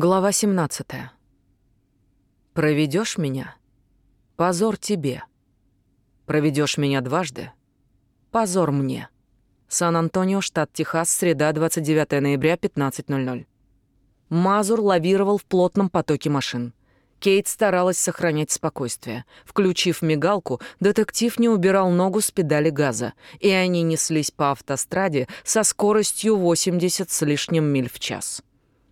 Глава 17. Проведешь меня? Позор тебе. Проведешь меня дважды? Позор мне. Сан-Антонио, штат Техас, среда, 29 ноября, 15.00. Мазур лавировал в плотном потоке машин. Кейт старалась сохранять спокойствие. Включив мигалку, детектив не убирал ногу с педали газа, и они неслись по автостраде со скоростью 80 с лишним миль в час.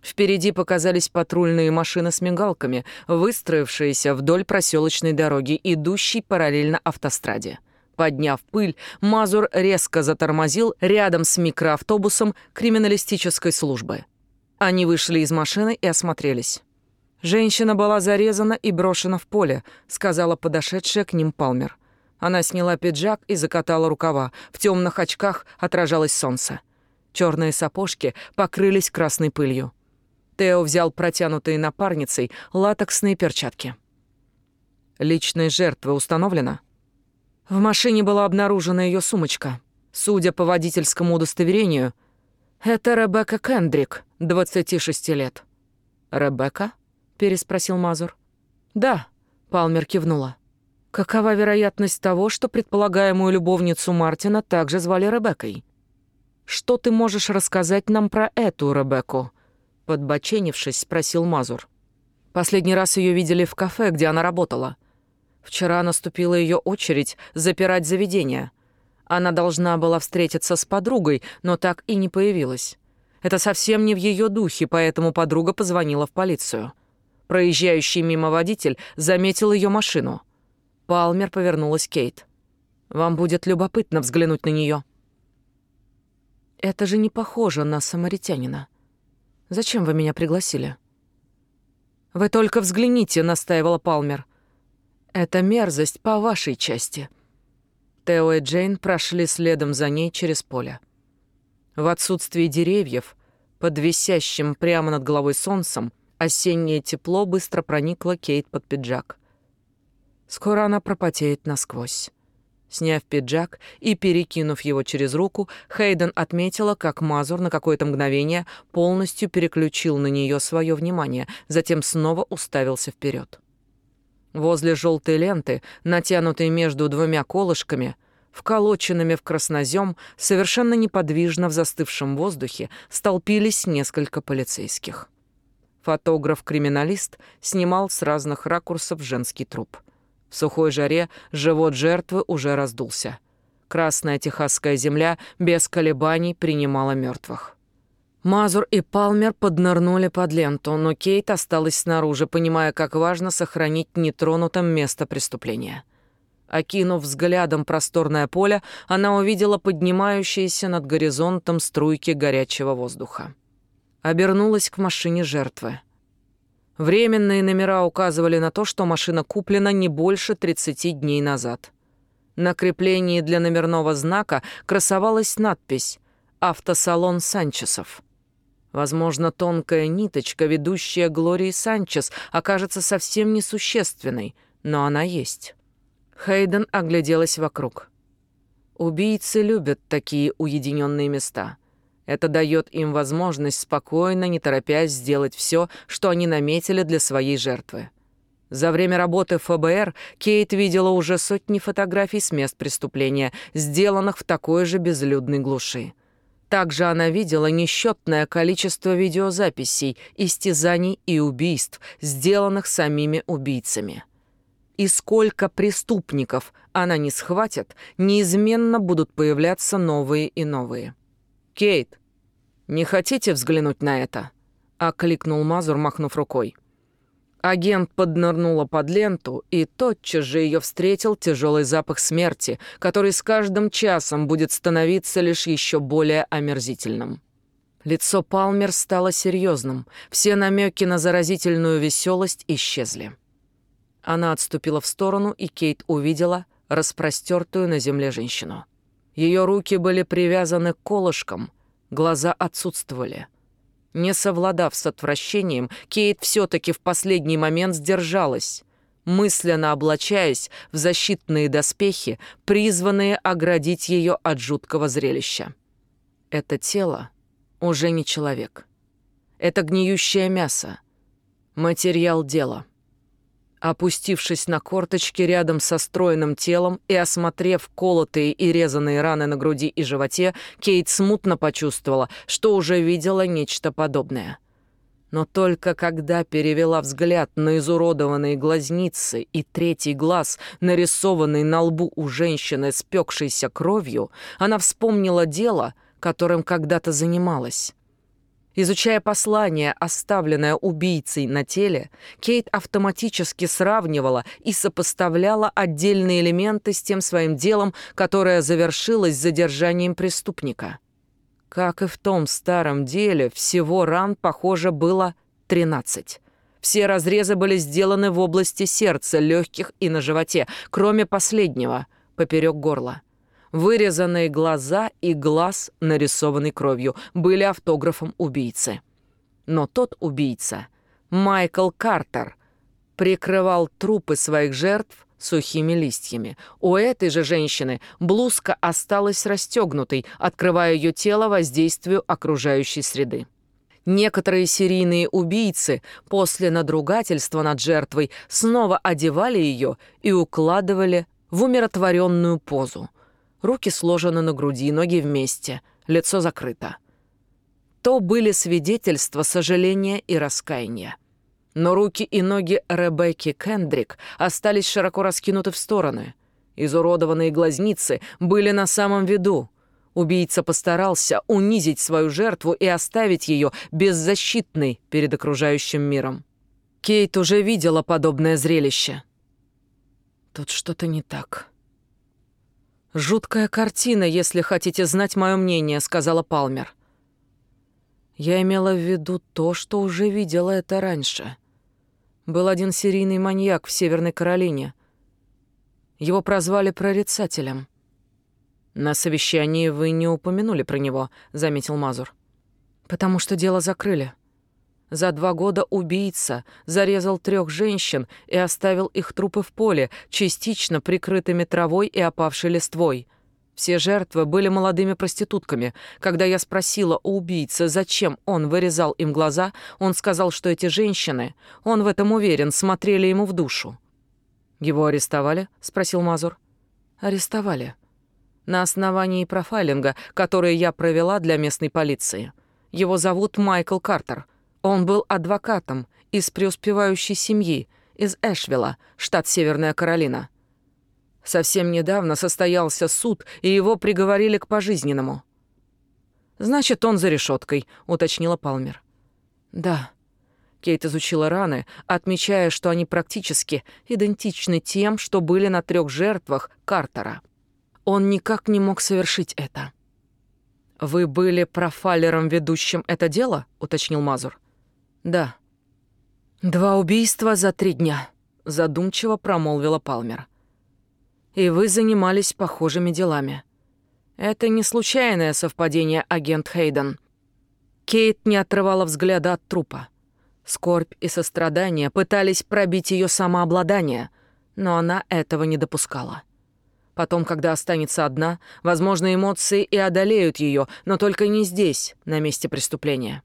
Впереди показались патрульные машины с мигалками, выстроившиеся вдоль проселочной дороги, идущей параллельно автостраде. Подняв пыль, Мазур резко затормозил рядом с микроавтобусом криминалистической службы. Они вышли из машины и осмотрелись. «Женщина была зарезана и брошена в поле», — сказала подошедшая к ним Палмер. Она сняла пиджак и закатала рукава. В темных очках отражалось солнце. Черные сапожки покрылись красной пылью. Тео взял протянутые напарницей латексные перчатки. Личной жертвы установлена? В машине была обнаружена ее сумочка. Судя по водительскому удостоверению, это Ребекка Кендрик, 26 лет. «Ребекка?» — переспросил Мазур. «Да», — Палмер кивнула. «Какова вероятность того, что предполагаемую любовницу Мартина также звали Ребеккой? Что ты можешь рассказать нам про эту Ребекку?» Подбоченившись, спросил Мазур. Последний раз ее видели в кафе, где она работала. Вчера наступила ее очередь запирать заведение. Она должна была встретиться с подругой, но так и не появилась. Это совсем не в ее духе, поэтому подруга позвонила в полицию. Проезжающий мимо водитель заметил ее машину. Палмер повернулась Кейт. «Вам будет любопытно взглянуть на нее. «Это же не похоже на самаритянина», Зачем вы меня пригласили?» «Вы только взгляните», — настаивала Палмер. «Это мерзость по вашей части». Тео и Джейн прошли следом за ней через поле. В отсутствии деревьев, под висящим прямо над головой солнцем, осеннее тепло быстро проникло Кейт под пиджак. Скоро она пропотеет насквозь. Сняв пиджак и перекинув его через руку, Хейден отметила, как Мазур на какое-то мгновение полностью переключил на нее свое внимание, затем снова уставился вперед. Возле желтой ленты, натянутой между двумя колышками, вколоченными в краснозем, совершенно неподвижно в застывшем воздухе, столпились несколько полицейских. Фотограф-криминалист снимал с разных ракурсов женский труп — в сухой жаре живот жертвы уже раздулся. Красная техасская земля без колебаний принимала мертвых. Мазур и Палмер поднырнули под ленту, но Кейт осталась снаружи, понимая, как важно сохранить нетронутым место преступления. Окинув взглядом просторное поле, она увидела поднимающиеся над горизонтом струйки горячего воздуха. Обернулась к машине жертвы. Временные номера указывали на то, что машина куплена не больше 30 дней назад. На креплении для номерного знака красовалась надпись «Автосалон Санчесов». Возможно, тонкая ниточка, ведущая Глории Санчес, окажется совсем несущественной, но она есть. Хейден огляделась вокруг. Убийцы любят такие уединенные места — это дает им возможность спокойно, не торопясь, сделать все, что они наметили для своей жертвы. За время работы в ФБР Кейт видела уже сотни фотографий с мест преступления, сделанных в такой же безлюдной глуши. Также она видела несчетное количество видеозаписей, истязаний и убийств, сделанных самими убийцами. И сколько преступников она не схватит, неизменно будут появляться новые и новые. «Кейт, не хотите взглянуть на это?» — окликнул Мазур, махнув рукой. Агент поднырнула под ленту, и тотчас же ее встретил тяжелый запах смерти, который с каждым часом будет становиться лишь еще более омерзительным. Лицо Палмер стало серьезным, все намеки на заразительную веселость исчезли. Она отступила в сторону, и Кейт увидела распростертую на земле женщину. Ее руки были привязаны к колышкам, глаза отсутствовали. Не совладав с отвращением, Кейт все-таки в последний момент сдержалась, мысленно облачаясь в защитные доспехи, призванные оградить ее от жуткого зрелища. Это тело уже не человек. Это гниющее мясо, Материал дела. Опустившись на корточки рядом со стройным телом и осмотрев колотые и резаные раны на груди и животе, Кейт смутно почувствовала, что уже видела нечто подобное. Но только когда перевела взгляд на изуродованные глазницы и третий глаз, нарисованный на лбу у женщины, спекшейся кровью, она вспомнила дело, которым когда-то занималась. Изучая послание, оставленное убийцей на теле, Кейт автоматически сравнивала и сопоставляла отдельные элементы с тем своим делом, которое завершилось задержанием преступника. Как и в том старом деле, всего ран, похоже, было 13. Все разрезы были сделаны в области сердца, легких и на животе, кроме последнего, поперек горла. Вырезанные глаза и глаз, нарисованный кровью, были автографом убийцы. Но тот убийца, Майкл Картер, прикрывал трупы своих жертв сухими листьями. У этой же женщины блузка осталась расстегнутой, открывая ее тело воздействию окружающей среды. Некоторые серийные убийцы после надругательства над жертвой снова одевали ее и укладывали в умиротворенную позу. Руки сложены на груди, ноги вместе, лицо закрыто. То были свидетельства сожаления и раскаяния. Но руки и ноги Ребекки Кендрик остались широко раскинуты в стороны. Изуродованные глазницы были на самом виду. Убийца постарался унизить свою жертву и оставить ее беззащитной перед окружающим миром. Кейт уже видела подобное зрелище. Тут что-то не так. «Жуткая картина, если хотите знать мое мнение», — сказала Палмер. Я имела в виду то, что уже видела это раньше. Был один серийный маньяк в Северной Каролине. Его прозвали прорицателем. «На совещании вы не упомянули про него», — заметил Мазур. «Потому что дело закрыли. За два года убийца зарезал трех женщин и оставил их трупы в поле, частично прикрытыми травой и опавшей листвой. Все жертвы были молодыми проститутками. Когда я спросила у убийцы, зачем он вырезал им глаза, он сказал, что эти женщины, он в этом уверен, смотрели ему в душу. «Его арестовали?» — спросил Мазур. «Арестовали. На основании профайлинга, который я провела для местной полиции. Его зовут Майкл Картер». Он был адвокатом из преуспевающей семьи, из Эшвилла, штат Северная Каролина. Совсем недавно состоялся суд, и его приговорили к пожизненному. «Значит, он за решеткой», — уточнила Палмер. «Да». Кейт изучила раны, отмечая, что они практически идентичны тем, что были на трех жертвах Картера. Он никак не мог совершить это. «Вы были профайлером, ведущим это дело?» — уточнил Мазур. «Да». «Два убийства за три дня», — задумчиво промолвила Палмер. «И вы занимались похожими делами. Это не случайное совпадение, агент Хейден». Кейт не отрывала взгляда от трупа. Скорбь и сострадание пытались пробить ее самообладание, но она этого не допускала. Потом, когда останется одна, возможно, эмоции и одолеют ее, но только не здесь, на месте преступления.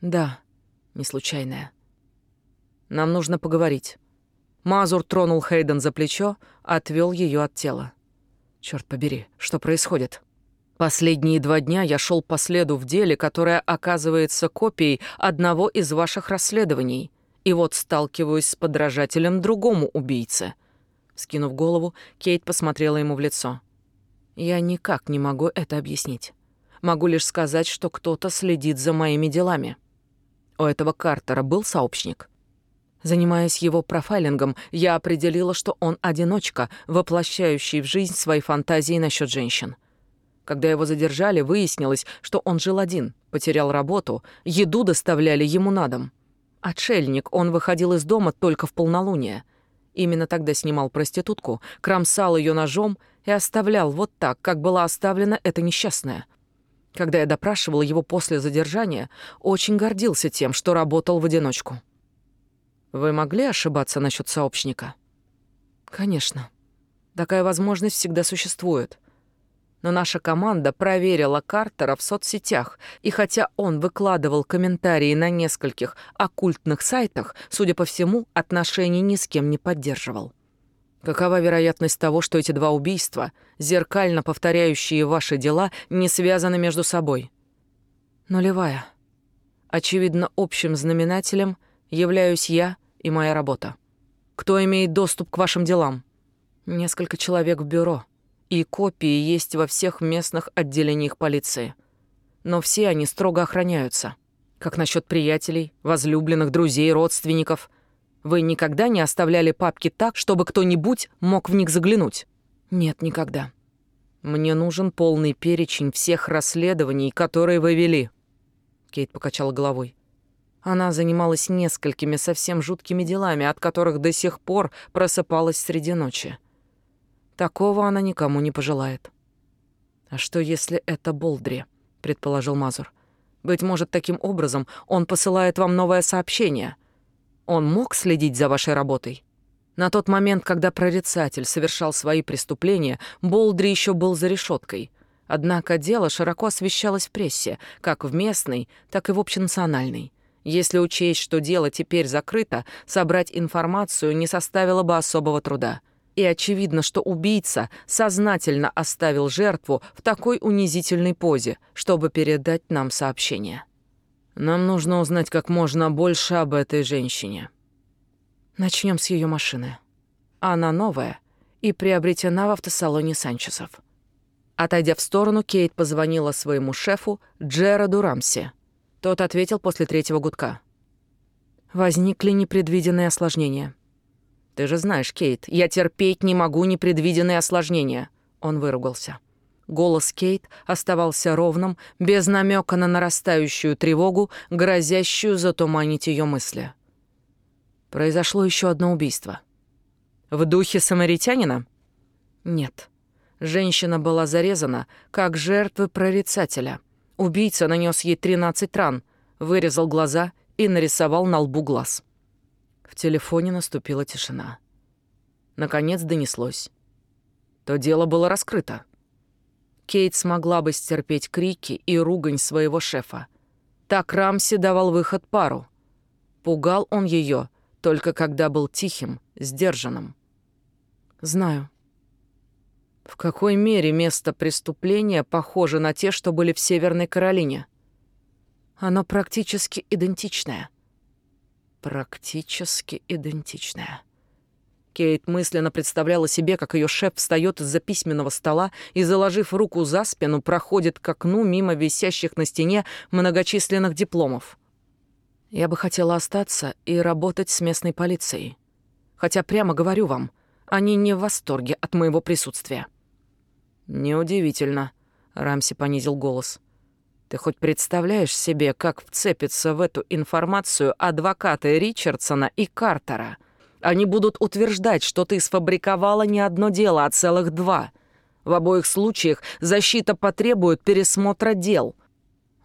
Да, не случайная. Нам нужно поговорить. Мазур тронул Хейден за плечо, отвел ее от тела. Черт побери, что происходит? Последние два дня я шел по следу в деле, которое оказывается копией одного из ваших расследований. И вот сталкиваюсь с подражателем другому убийце. Скинув голову, Кейт посмотрела ему в лицо. Я никак не могу это объяснить. Могу лишь сказать, что кто-то следит за моими делами. У этого Картера был сообщник? Занимаясь его профайлингом, я определила, что он одиночка, воплощающий в жизнь свои фантазии насчет женщин. Когда его задержали, выяснилось, что он жил один, потерял работу, еду доставляли ему на дом. Отшельник, он выходил из дома только в полнолуние. Именно тогда снимал проститутку, кромсал ее ножом и оставлял вот так, как была оставлена эта несчастная. Когда я допрашивал его после задержания, очень гордился тем, что работал в одиночку. Вы могли ошибаться насчет сообщника? Конечно. Такая возможность всегда существует. но наша команда проверила Картера в соцсетях, и хотя он выкладывал комментарии на нескольких оккультных сайтах, судя по всему, отношений ни с кем не поддерживал. Какова вероятность того, что эти два убийства, зеркально повторяющие ваши дела, не связаны между собой? Нулевая. Очевидно, общим знаменателем являюсь я и моя работа. Кто имеет доступ к вашим делам? Несколько человек в бюро, и копии есть во всех местных отделениях полиции. Но все они строго охраняются. Как насчет приятелей, возлюбленных, друзей, родственников? Вы никогда не оставляли папки так, чтобы кто-нибудь мог в них заглянуть? Нет, никогда. Мне нужен полный перечень всех расследований, которые вы вели. Кейт покачала головой. Она занималась несколькими совсем жуткими делами, от которых до сих пор просыпалась среди ночи. Такого она никому не пожелает. «А что, если это Болдри?» — предположил Мазур. «Быть может, таким образом он посылает вам новое сообщение. Он мог следить за вашей работой?» На тот момент, когда прорицатель совершал свои преступления, Болдри еще был за решеткой. Однако дело широко освещалось в прессе, как в местной, так и в общенациональной. Если учесть, что дело теперь закрыто, собрать информацию не составило бы особого труда — и очевидно, что убийца сознательно оставил жертву в такой унизительной позе, чтобы передать нам сообщение. Нам нужно узнать как можно больше об этой женщине. Начнем с ее машины. Она новая и приобретена в автосалоне Санчесов. Отойдя в сторону, Кейт позвонила своему шефу Джераду Рамси. Тот ответил после третьего гудка. Возникли непредвиденные осложнения — «Ты же знаешь, Кейт, я терпеть не могу непредвиденные осложнения». Он выругался. Голос Кейт оставался ровным, без намека на нарастающую тревогу, грозящую затуманить ее мысли. Произошло еще одно убийство. В духе самаритянина? Нет. Женщина была зарезана, как жертва прорицателя. Убийца нанес ей 13 ран, вырезал глаза и нарисовал на лбу глаз. В телефоне наступила тишина. Наконец донеслось. То дело было раскрыто. Кейт смогла бы стерпеть крики и ругань своего шефа. Так Рамси давал выход пару. Пугал он ее только когда был тихим, сдержанным. «Знаю», в какой мере место преступления похоже на те, что были в Северной Каролине? Оно практически идентичное практически идентичная. Кейт мысленно представляла себе, как ее шеф встает из-за письменного стола и, заложив руку за спину, проходит к окну мимо висящих на стене многочисленных дипломов. Я бы хотела остаться и работать с местной полицией. Хотя прямо говорю вам, они не в восторге от моего присутствия. Неудивительно, Рамси понизил голос. Ты хоть представляешь себе, как вцепятся в эту информацию адвокаты Ричардсона и Картера? Они будут утверждать, что ты сфабриковала не одно дело, а целых два. В обоих случаях защита потребует пересмотра дел.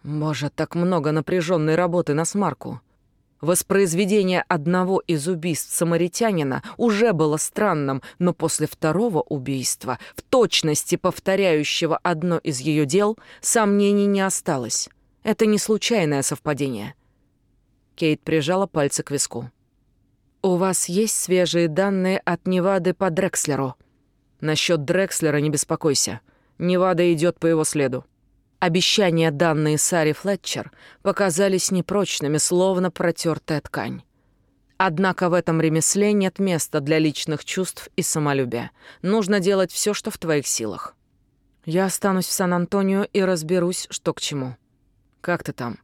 Боже, так много напряженной работы на смарку. Воспроизведение одного из убийств самаритянина уже было странным, но после второго убийства, в точности повторяющего одно из ее дел, сомнений не осталось. Это не случайное совпадение. Кейт прижала пальцы к виску. «У вас есть свежие данные от Невады по Дрекслеру?» «Насчет Дрекслера не беспокойся. Невада идет по его следу». Обещания, данные Саре Флетчер, показались непрочными, словно протертая ткань. Однако в этом ремесле нет места для личных чувств и самолюбия. Нужно делать все, что в твоих силах. Я останусь в Сан-Антонио и разберусь, что к чему. Как ты там?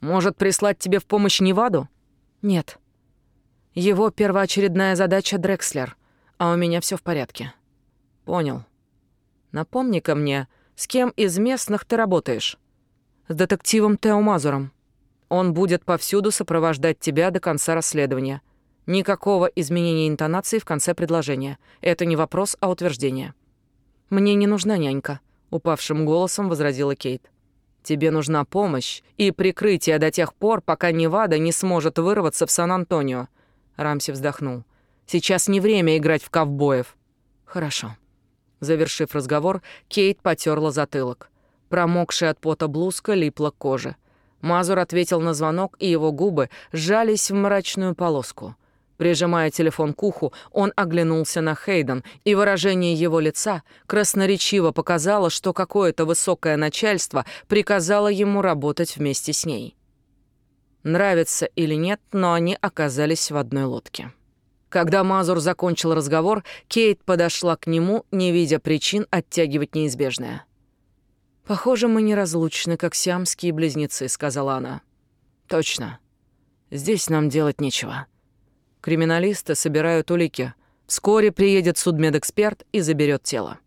Может, прислать тебе в помощь Неваду? Нет. Его первоочередная задача — Дрекслер, а у меня все в порядке. Понял. Напомни-ка мне, с кем из местных ты работаешь? С детективом Тео Мазуром. Он будет повсюду сопровождать тебя до конца расследования. Никакого изменения интонации в конце предложения. Это не вопрос, а утверждение. Мне не нужна нянька, упавшим голосом возразила Кейт. Тебе нужна помощь и прикрытие до тех пор, пока Невада не сможет вырваться в Сан-Антонио. Рамси вздохнул. Сейчас не время играть в ковбоев. Хорошо. Завершив разговор, Кейт потерла затылок. Промокшая от пота блузка липла к коже. Мазур ответил на звонок, и его губы сжались в мрачную полоску. Прижимая телефон к уху, он оглянулся на Хейден, и выражение его лица красноречиво показало, что какое-то высокое начальство приказало ему работать вместе с ней. Нравится или нет, но они оказались в одной лодке. Когда Мазур закончил разговор, Кейт подошла к нему, не видя причин оттягивать неизбежное. «Похоже, мы неразлучны, как сиамские близнецы», — сказала она. «Точно. Здесь нам делать нечего. Криминалисты собирают улики. Вскоре приедет судмедэксперт и заберет тело».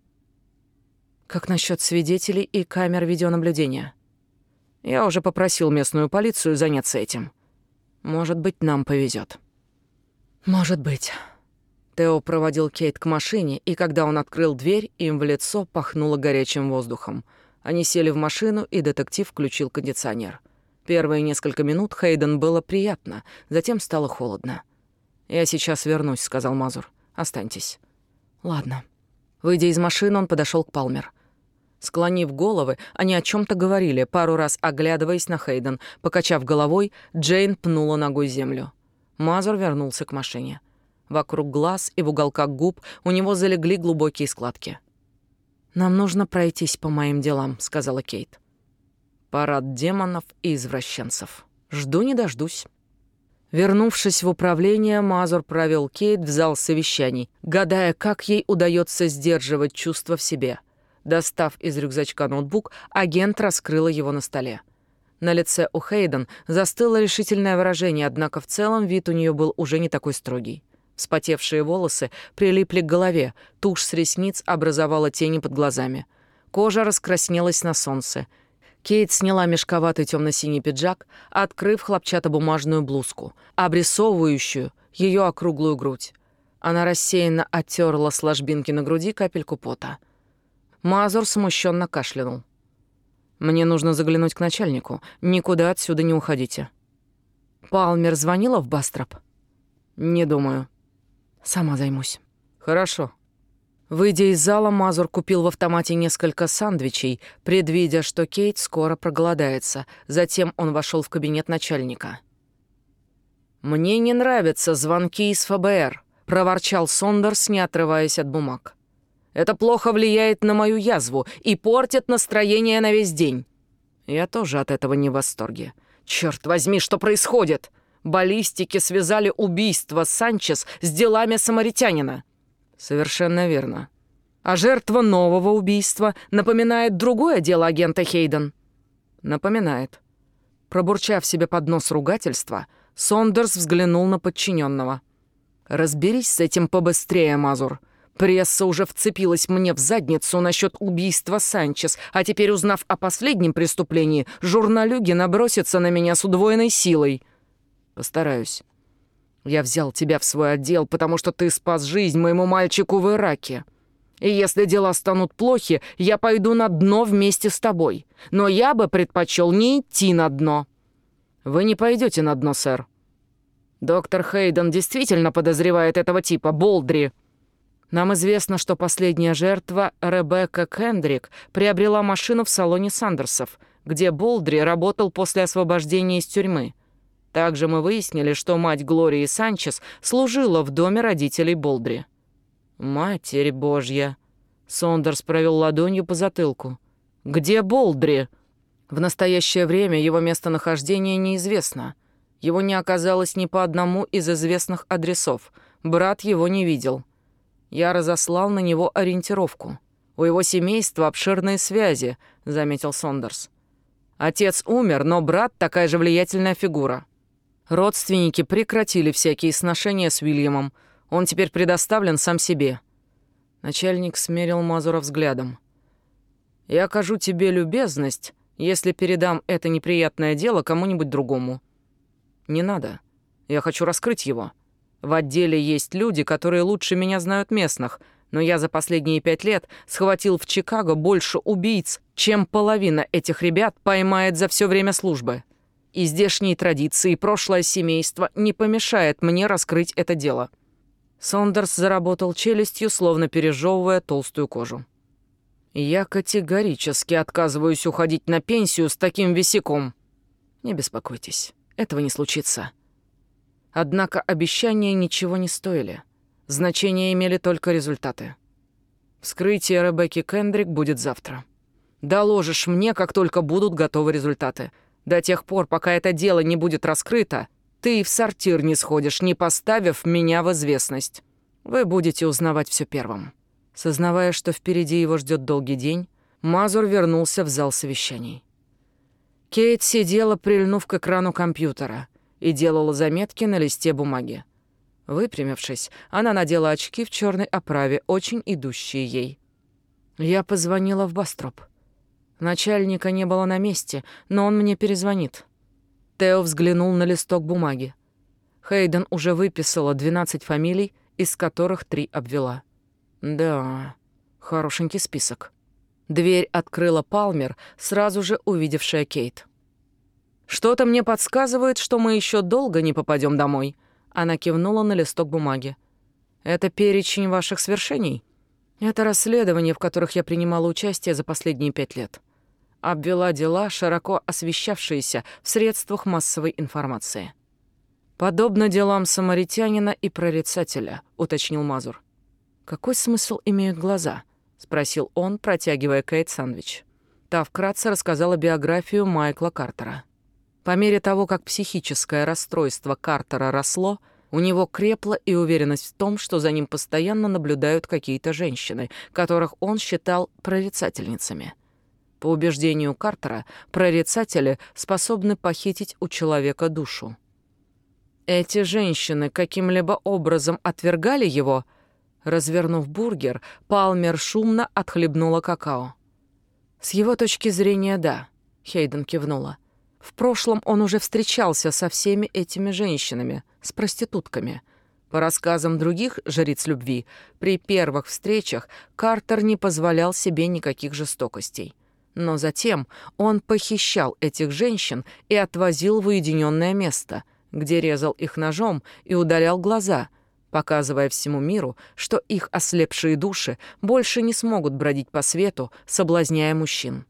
«Как насчет свидетелей и камер видеонаблюдения?» «Я уже попросил местную полицию заняться этим. Может быть, нам повезет. «Может быть». Тео проводил Кейт к машине, и когда он открыл дверь, им в лицо пахнуло горячим воздухом. Они сели в машину, и детектив включил кондиционер. Первые несколько минут Хейден было приятно, затем стало холодно. «Я сейчас вернусь», — сказал Мазур. «Останьтесь». «Ладно». Выйдя из машины, он подошел к Палмер. Склонив головы, они о чем то говорили, пару раз оглядываясь на Хейден. Покачав головой, Джейн пнула ногой землю. Мазур вернулся к машине. Вокруг глаз и в уголках губ у него залегли глубокие складки. «Нам нужно пройтись по моим делам», — сказала Кейт. «Парад демонов и извращенцев. Жду не дождусь». Вернувшись в управление, Мазур провел Кейт в зал совещаний, гадая, как ей удается сдерживать чувства в себе. Достав из рюкзачка ноутбук, агент раскрыла его на столе. На лице у Хейден застыло решительное выражение, однако в целом вид у нее был уже не такой строгий. Вспотевшие волосы прилипли к голове, тушь с ресниц образовала тени под глазами. Кожа раскраснелась на солнце. Кейт сняла мешковатый темно-синий пиджак, открыв хлопчатобумажную блузку, обрисовывающую ее округлую грудь. Она рассеянно оттерла с ложбинки на груди капельку пота. Мазур смущенно кашлянул. Мне нужно заглянуть к начальнику. Никуда отсюда не уходите. Палмер звонила в Бастроп? Не думаю. Сама займусь. Хорошо. Выйдя из зала, Мазур купил в автомате несколько сандвичей, предвидя, что Кейт скоро проголодается. Затем он вошел в кабинет начальника. «Мне не нравятся звонки из ФБР», — проворчал Сондерс, не отрываясь от бумаг. Это плохо влияет на мою язву и портит настроение на весь день. Я тоже от этого не в восторге. Черт возьми, что происходит? Баллистики связали убийство Санчес с делами самаритянина. Совершенно верно. А жертва нового убийства напоминает другое дело агента Хейден. Напоминает. Пробурчав себе под нос ругательства, Сондерс взглянул на подчиненного. «Разберись с этим побыстрее, Мазур. Пресса уже вцепилась мне в задницу насчет убийства Санчес, а теперь, узнав о последнем преступлении, журналюги набросятся на меня с удвоенной силой. Постараюсь. Я взял тебя в свой отдел, потому что ты спас жизнь моему мальчику в Ираке. И если дела станут плохи, я пойду на дно вместе с тобой. Но я бы предпочел не идти на дно. Вы не пойдете на дно, сэр. Доктор Хейден действительно подозревает этого типа, Болдри. Нам известно, что последняя жертва, Ребекка Кендрик, приобрела машину в салоне Сандерсов, где Болдри работал после освобождения из тюрьмы. Также мы выяснили, что мать Глории Санчес служила в доме родителей Болдри. «Матерь Божья!» Сондерс провел ладонью по затылку. «Где Болдри?» В настоящее время его местонахождение неизвестно. Его не оказалось ни по одному из известных адресов. Брат его не видел. Я разослал на него ориентировку. У его семейства обширные связи, заметил Сондерс. Отец умер, но брат такая же влиятельная фигура. Родственники прекратили всякие сношения с Уильямом. Он теперь предоставлен сам себе. Начальник смерил Мазура взглядом. Я окажу тебе любезность, если передам это неприятное дело кому-нибудь другому. Не надо. Я хочу раскрыть его. В отделе есть люди, которые лучше меня знают местных, но я за последние пять лет схватил в Чикаго больше убийц, чем половина этих ребят поймает за все время службы. И здешние традиции прошлое семейство не помешает мне раскрыть это дело. Сондерс заработал челюстью, словно пережевывая толстую кожу. «Я категорически отказываюсь уходить на пенсию с таким висяком. Не беспокойтесь, этого не случится». Однако обещания ничего не стоили. Значение имели только результаты. Вскрытие Ребекки Кендрик будет завтра. Доложишь мне, как только будут готовы результаты. До тех пор, пока это дело не будет раскрыто, ты и в сортир не сходишь, не поставив меня в известность. Вы будете узнавать все первым». Сознавая, что впереди его ждет долгий день, Мазур вернулся в зал совещаний. Кейт сидела, прильнув к экрану компьютера, и делала заметки на листе бумаги. Выпрямившись, она надела очки в черной оправе, очень идущие ей. Я позвонила в Бастроп. Начальника не было на месте, но он мне перезвонит. Тео взглянул на листок бумаги. Хейден уже выписала 12 фамилий, из которых три обвела. Да, хорошенький список. Дверь открыла Палмер, сразу же увидевшая Кейт. «Что-то мне подсказывает, что мы еще долго не попадем домой», она кивнула на листок бумаги. «Это перечень ваших свершений?» «Это расследования, в которых я принимала участие за последние пять лет обвела дела, широко освещавшиеся в средствах массовой информации. «Подобно делам самаритянина и прорицателя», — уточнил Мазур. «Какой смысл имеют глаза?» — спросил он, протягивая Кейт сандвич. Та вкратце рассказала биографию Майкла Картера. По мере того, как психическое расстройство Картера росло, у него крепла и уверенность в том, что за ним постоянно наблюдают какие-то женщины, которых он считал прорицательницами. По убеждению Картера, прорицатели способны похитить у человека душу. Эти женщины каким-либо образом отвергали его. Развернув бургер, Палмер шумно отхлебнула какао. С его точки зрения, да, Хейден кивнула. В прошлом он уже встречался со всеми этими женщинами, с проститутками. По рассказам других жриц любви, при первых встречах Картер не позволял себе никаких жестокостей. Но затем он похищал этих женщин и отвозил в уединенное место, где резал их ножом и удалял глаза, показывая всему миру, что их ослепшие души больше не смогут бродить по свету, соблазняя мужчин.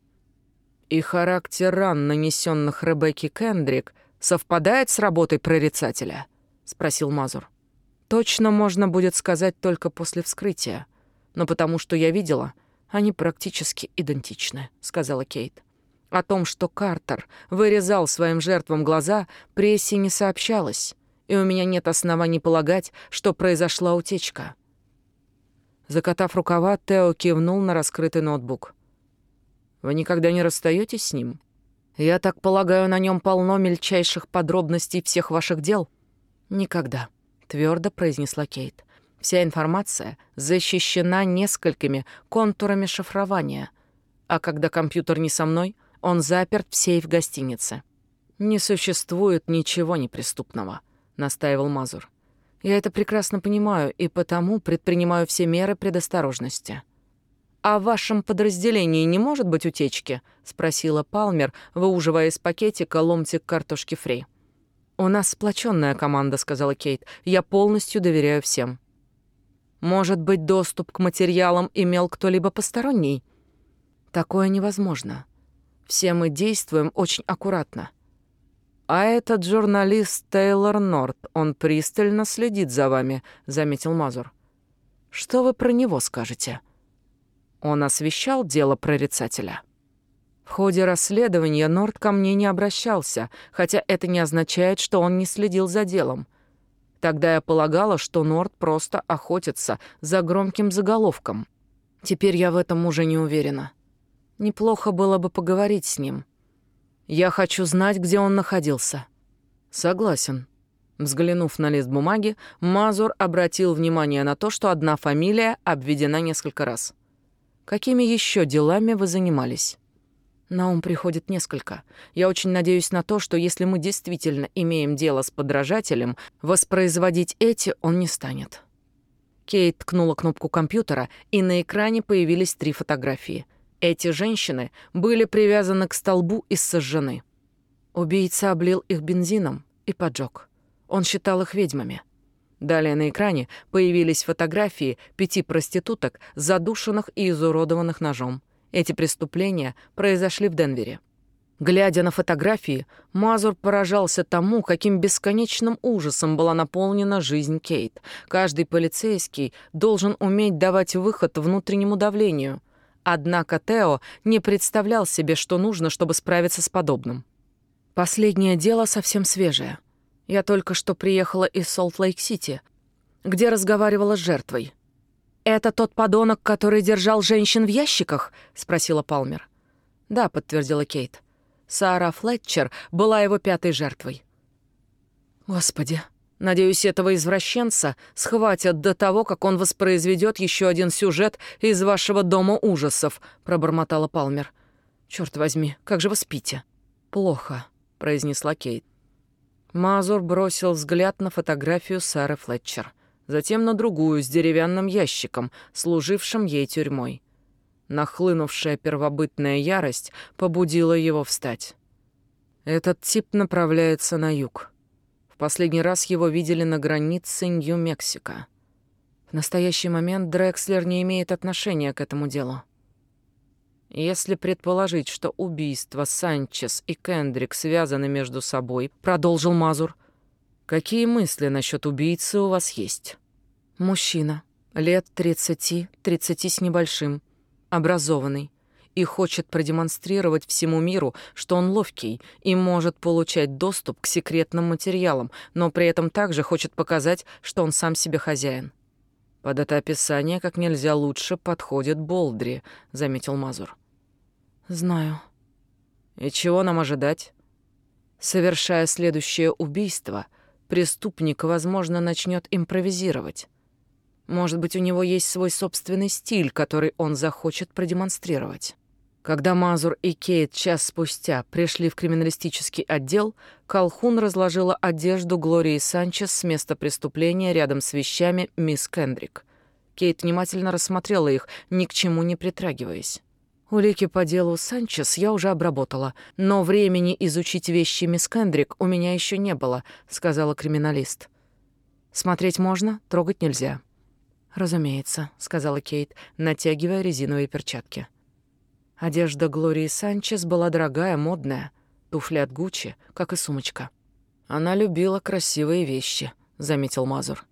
И характер ран, нанесенных Ребекки Кендрик, совпадает с работой прорицателя? спросил Мазур. Точно можно будет сказать только после вскрытия, но потому что я видела — они практически идентичны», — сказала Кейт. О том, что Картер вырезал своим жертвам глаза, прессе не сообщалось, и у меня нет оснований полагать, что произошла утечка. Закатав рукава, Тео кивнул на раскрытый ноутбук. «Вы никогда не расстаетесь с ним? Я так полагаю, на нем полно мельчайших подробностей всех ваших дел?» «Никогда», — твердо произнесла Кейт. Вся информация защищена несколькими контурами шифрования, а когда компьютер не со мной, он заперт в сейф гостиницы. «Не существует ничего неприступного», — настаивал Мазур. «Я это прекрасно понимаю и потому предпринимаю все меры предосторожности». «А в вашем подразделении не может быть утечки?» — спросила Палмер, выуживая из пакетика ломтик картошки фри. «У нас сплоченная команда», — сказала Кейт. «Я полностью доверяю всем». Может быть, доступ к материалам имел кто-либо посторонний? Такое невозможно. Все мы действуем очень аккуратно. А этот журналист Тейлор Норт, он пристально следит за вами, заметил Мазур. Что вы про него скажете? Он освещал дело прорицателя. В ходе расследования Норт ко мне не обращался, хотя это не означает, что он не следил за делом. Тогда я полагала, что Норд просто охотится за громким заголовком. Теперь я в этом уже не уверена. Неплохо было бы поговорить с ним. Я хочу знать, где он находился. Согласен. Взглянув на лист бумаги, Мазур обратил внимание на то, что одна фамилия обведена несколько раз. Какими еще делами вы занимались? На ум приходит несколько. Я очень надеюсь на то, что если мы действительно имеем дело с подражателем, воспроизводить эти он не станет. Кейт ткнула кнопку компьютера, и на экране появились три фотографии. Эти женщины были привязаны к столбу и сожжены. Убийца облил их бензином и поджег. Он считал их ведьмами. Далее на экране появились фотографии пяти проституток, задушенных и изуродованных ножом. Эти преступления произошли в Денвере. Глядя на фотографии, Мазур поражался тому, каким бесконечным ужасом была наполнена жизнь Кейт. Каждый полицейский должен уметь давать выход внутреннему давлению. Однако Тео не представлял себе, что нужно, чтобы справиться с подобным. Последнее дело совсем свежее. Я только что приехала из Солт-Лейк-Сити, где разговаривала с жертвой. «Это тот подонок, который держал женщин в ящиках?» — спросила Палмер. «Да», — подтвердила Кейт. Сара Флетчер была его пятой жертвой. Господи, надеюсь, этого извращенца схватят до того, как он воспроизведет еще один сюжет из вашего дома ужасов, пробормотала Палмер. Черт возьми, как же вы спите? Плохо, произнесла Кейт. Мазур бросил взгляд на фотографию Сары Флетчер, затем на другую с деревянным ящиком, служившим ей тюрьмой. Нахлынувшая первобытная ярость побудила его встать. Этот тип направляется на юг. В последний раз его видели на границе Нью-Мексико. В настоящий момент Дрекслер не имеет отношения к этому делу. Если предположить, что убийства Санчес и Кендрик связаны между собой, продолжил Мазур, какие мысли насчет убийцы у вас есть? Мужчина, лет 30, 30 с небольшим, образованный и хочет продемонстрировать всему миру, что он ловкий и может получать доступ к секретным материалам, но при этом также хочет показать, что он сам себе хозяин. «Под это описание как нельзя лучше подходит Болдри», — заметил Мазур. «Знаю». «И чего нам ожидать?» Совершая следующее убийство, преступник, возможно, начнет импровизировать. Может быть, у него есть свой собственный стиль, который он захочет продемонстрировать. Когда Мазур и Кейт час спустя пришли в криминалистический отдел, Колхун разложила одежду Глории Санчес с места преступления рядом с вещами мисс Кендрик. Кейт внимательно рассмотрела их, ни к чему не притрагиваясь. Улики по делу Санчес я уже обработала, но времени изучить вещи мисс Кендрик у меня еще не было, сказала криминалист. Смотреть можно, трогать нельзя. «Разумеется», — сказала Кейт, натягивая резиновые перчатки. Одежда Глории Санчес была дорогая, модная, туфли от Гуччи, как и сумочка. «Она любила красивые вещи», — заметил Мазур.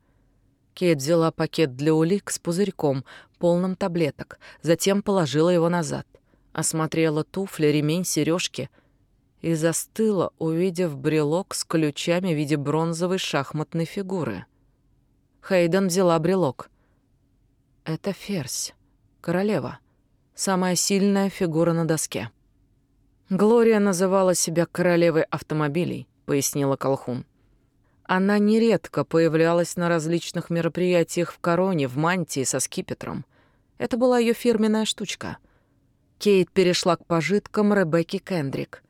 Кейт взяла пакет для улик с пузырьком, полным таблеток, затем положила его назад, осмотрела туфли, ремень, сережки и застыла, увидев брелок с ключами в виде бронзовой шахматной фигуры. Хейден взяла брелок — это ферзь, королева, самая сильная фигура на доске. Глория называла себя королевой автомобилей, пояснила Колхун. Она нередко появлялась на различных мероприятиях в короне, в мантии со скипетром. Это была ее фирменная штучка. Кейт перешла к пожиткам Ребекки Кендрик.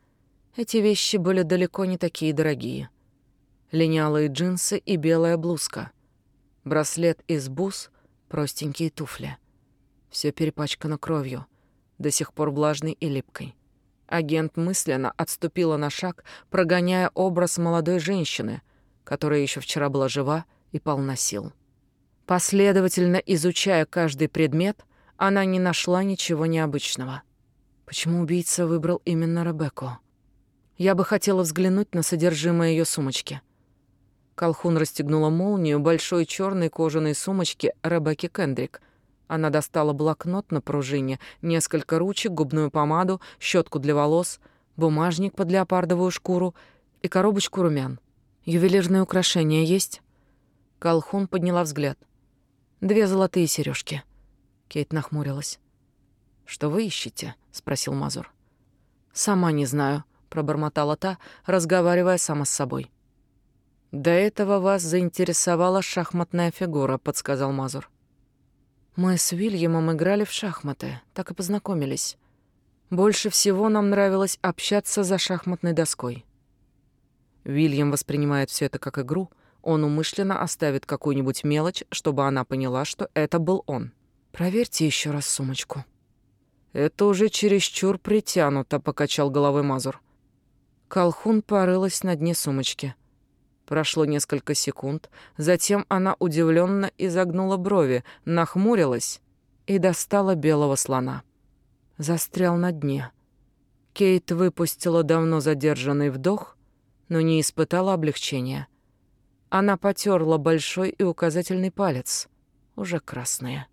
Эти вещи были далеко не такие дорогие. Линялые джинсы и белая блузка. Браслет из бус простенькие туфли. Все перепачкано кровью, до сих пор влажной и липкой. Агент мысленно отступила на шаг, прогоняя образ молодой женщины, которая еще вчера была жива и полна сил. Последовательно изучая каждый предмет, она не нашла ничего необычного. Почему убийца выбрал именно Ребекку? Я бы хотела взглянуть на содержимое ее сумочки. Колхун расстегнула молнию большой черной кожаной сумочки Ребекки Кендрик. Она достала блокнот на пружине, несколько ручек, губную помаду, щетку для волос, бумажник под леопардовую шкуру и коробочку румян. «Ювелирные украшения есть?» Колхун подняла взгляд. «Две золотые сережки. Кейт нахмурилась. «Что вы ищете?» — спросил Мазур. «Сама не знаю», — пробормотала та, разговаривая сама с собой. «До этого вас заинтересовала шахматная фигура», — подсказал Мазур. «Мы с Вильямом играли в шахматы, так и познакомились. Больше всего нам нравилось общаться за шахматной доской». Вильям воспринимает все это как игру, он умышленно оставит какую-нибудь мелочь, чтобы она поняла, что это был он. «Проверьте еще раз сумочку». «Это уже чересчур притянуто», — покачал головой Мазур. Колхун порылась на дне сумочки — Прошло несколько секунд, затем она удивленно изогнула брови, нахмурилась и достала белого слона. Застрял на дне. Кейт выпустила давно задержанный вдох, но не испытала облегчения. Она потерла большой и указательный палец, уже красные.